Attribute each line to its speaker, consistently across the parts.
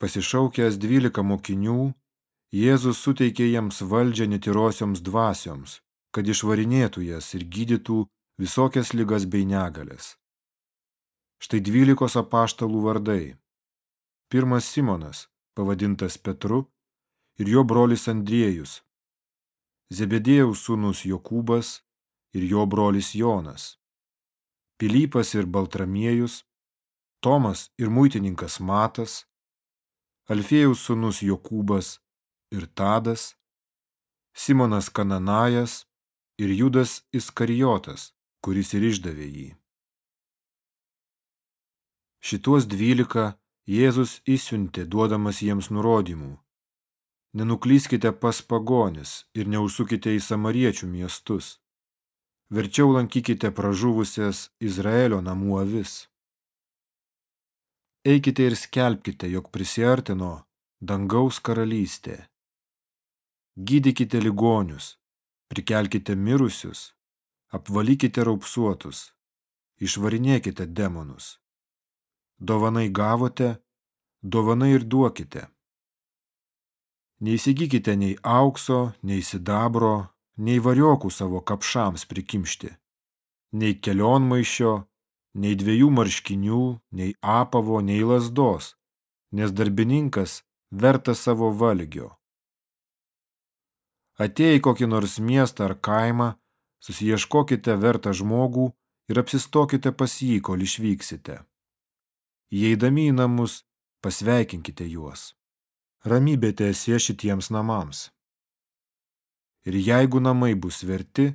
Speaker 1: Pasišaukęs dvylika mokinių, Jėzus suteikė jiems valdžią netirosioms dvasioms, kad išvarinėtų jas ir gydytų visokias lygas bei negalės. Štai dvylikos apaštalų vardai. Pirmas Simonas, pavadintas Petru, ir jo brolis Andriejus, Zebedėjaus sūnus Jokūbas ir jo brolis Jonas, Pilypas ir Baltramiejus, Tomas ir muitininkas Matas, Alfėjaus sūnus Jokūbas ir Tadas, Simonas Kananajas ir Judas Iskarijotas, kuris ir išdavė jį. Šituos dvylika Jėzus įsiuntė, duodamas jiems nurodymų. Nenuklyskite pas pagonis ir neužsukite į samariečių miestus. Verčiau lankykite pražuvusias Izraelio namų avis. Eikite ir skelbkite, jog prisiartino dangaus karalystė. Gydykite ligonius, prikelkite mirusius, apvalykite raupsuotus, išvarinėkite demonus. Dovanai gavote, dovanai ir duokite. Neįsigykite nei aukso, nei sidabro, nei variokų savo kapšams prikimšti, nei kelionmaišio, nei dviejų marškinių, nei apavo, nei lasdos, nes darbininkas vertas savo valgio. Atėję į kokį nors miestą ar kaimą, susieškokite vertą žmogų ir apsistokite pas jį, kol išvyksite. Įeidami į namus, pasveikinkite juos. Ramybė tiesie šitiems namams. Ir jeigu namai bus verti,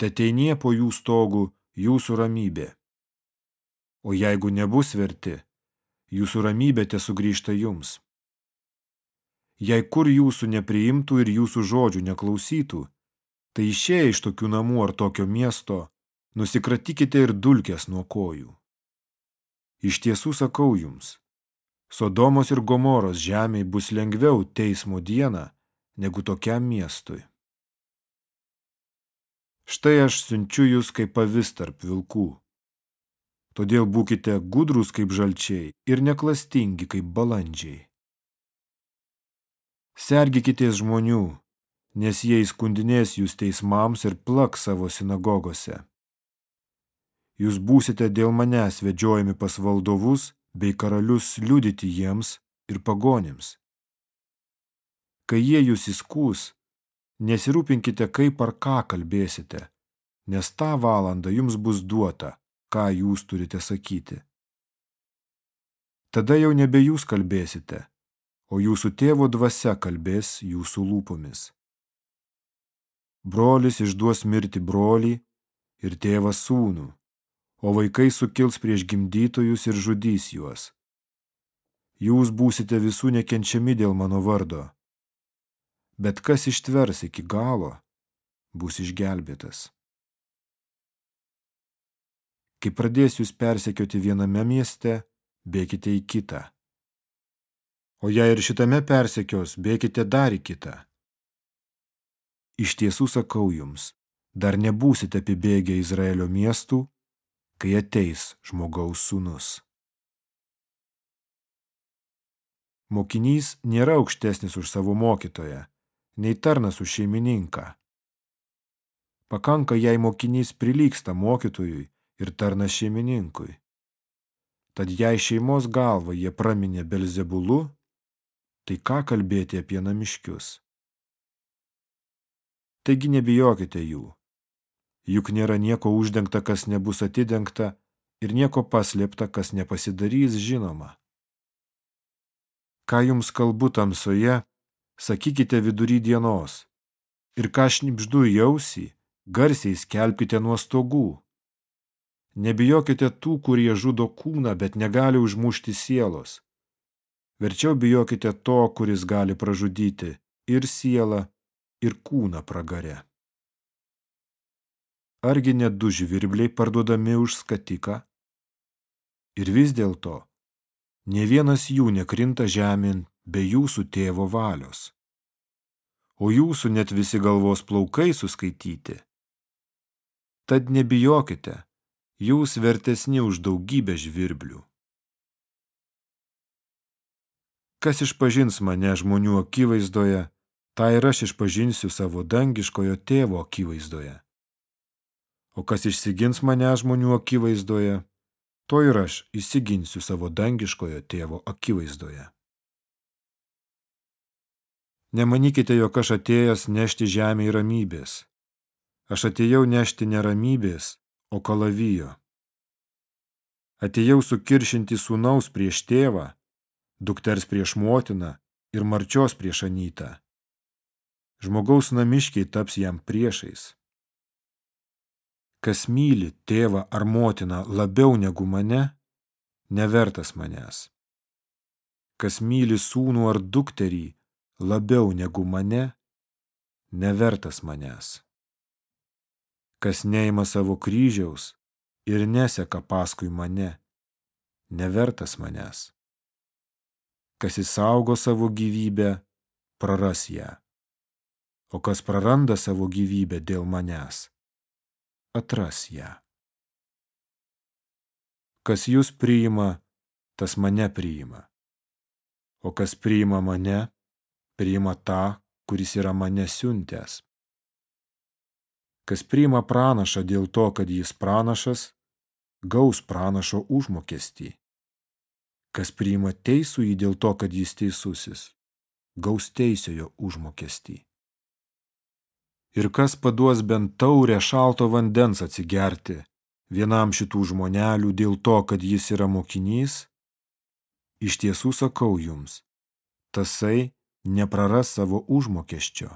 Speaker 1: te teinie po jų stogų jūsų ramybė. O jeigu nebus verti, jūsų ramybė te sugrįžta jums. Jei kur jūsų nepriimtų ir jūsų žodžių neklausytų, tai išėję iš tokių namų ar tokio miesto, nusikratykite ir dulkės nuo kojų. Iš tiesų sakau jums, Sodomos ir Gomoros žemiai bus lengviau teismo dieną negu tokiam miestui. Štai aš siunčiu jūs kaip pavis tarp vilkų. Todėl būkite gudrus kaip žalčiai ir neklastingi kaip balandžiai. Sergikitės žmonių, nes jie įskundinės jūs teismams ir plak savo sinagogose. Jūs būsite dėl manęs vedžiojami pas valdovus bei karalius liudyti jiems ir pagonėms. Kai jie jūs įskūs, nesirūpinkite, kaip ar ką kalbėsite, nes tą valandą jums bus duota, ką jūs turite sakyti. Tada jau nebe jūs kalbėsite, o jūsų tėvo dvasia kalbės jūsų lūpomis. Brolis išduos mirti brolį ir tėvas sūnų, o vaikai sukils prieš gimdytojus ir žudys juos. Jūs būsite visų nekenčiami dėl mano vardo, bet kas ištvers iki galo, bus išgelbėtas. Kai pradės jūs persekioti viename mieste, bėkite į kitą o jei ir šitame persekios, bėkite dar į kitą. Iš tiesų sakau jums, dar nebūsite apibėgę Izraelio miestų, kai ateis žmogaus sūnus. Mokinys nėra aukštesnis už savo mokytoją, nei tarnas už šeimininką. Pakanka, jei mokinys prilyksta mokytojui ir tarnas šeimininkui. Tad jei šeimos galvą jie praminė Belzebulu, tai ką kalbėti apie namiškius? Taigi nebijokite jų. Juk nėra nieko uždengta, kas nebus atidengta, ir nieko paslėpta, kas nepasidarys žinoma. Ką jums kalbu tamsoje, sakykite vidury dienos, ir ką šnipždu į ausį, garsiai skelbkite nuo stogų. Nebijokite tų, kurie žudo kūną, bet negali užmušti sielos Verčiau bijokite to, kuris gali pražudyti ir sielą, ir kūną pragare. Argi net du žvirbliai parduodami už skatiką? Ir vis dėlto, ne vienas jų nekrinta žemyn be jūsų tėvo valios. O jūsų net visi galvos plaukai suskaityti. Tad nebijokite, jūs vertesni už daugybę žvirblių. Kas išpažins mane žmonių akivaizdoje, tą ir aš išpažinsiu savo dangiškojo tėvo akivaizdoje. O kas išsigins mane žmonių akivaizdoje, to ir aš įsiginsiu savo dangiškojo tėvo akivaizdoje. Nemanykite, jog aš atėjęs nešti žemę į ramybės. Aš atėjau nešti neramybės, o kalavijo. Atėjau sukiršinti sūnaus prieš tėvą, dukters prieš motiną ir marčios prieš anytą. Žmogaus namiškiai taps jam priešais. Kas myli tėvą ar motiną labiau negu mane, nevertas manęs. Kas myli sūnų ar dukterį labiau negu mane, nevertas manęs. Kas neima savo kryžiaus ir neseka paskui mane, nevertas manęs. Kas įsaugo savo gyvybę, praras ją. O kas praranda savo gyvybę dėl manęs, atras ją. Kas jūs priima, tas mane priima. O kas priima mane, priima tą, kuris yra mane siuntęs. Kas priima pranašą dėl to, kad jis pranašas, gaus pranašo užmokestį. Kas priima teisųjį dėl to, kad jis teisusis, gaus teisiojo užmokestį. Ir kas paduos bent taurę šalto vandens atsigerti vienam šitų žmonelių dėl to, kad jis yra mokinys, iš tiesų sakau jums, tasai nepraras savo užmokesčio.